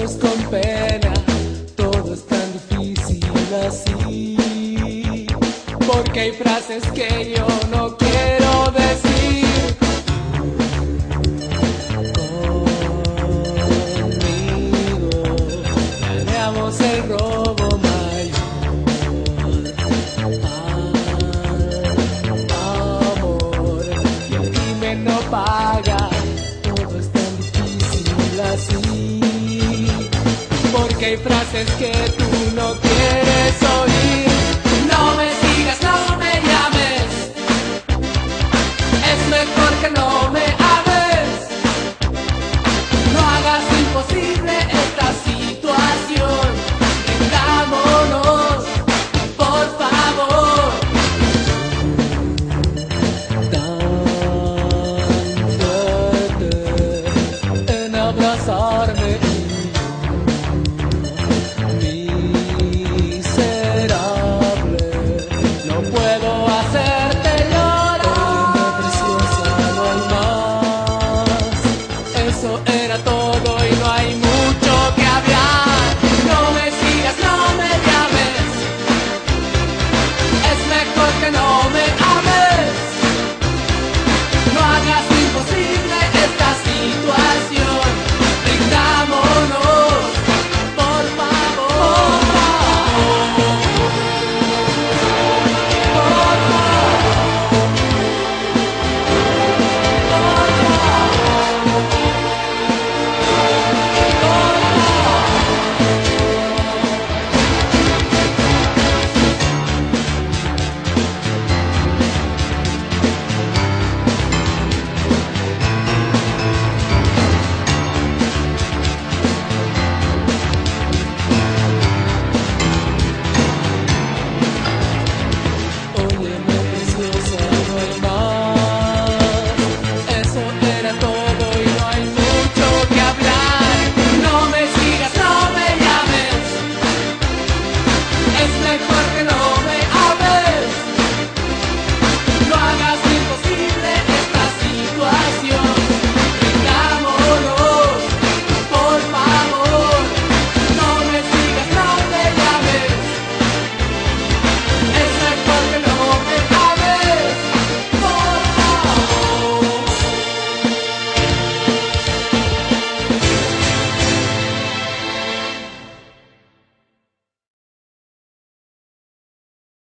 ojos con pena, todo es tan difícil así, porque hay frases que yo no quiero decir. Conmigo planeamos el robo. Que hay frases que tú no quieres oír. No me sigas, no me llames. Es mejor que no me hables. No hagas imposible esta situación. Vendámonos, por favor. Dándete en abrazarme. era todo.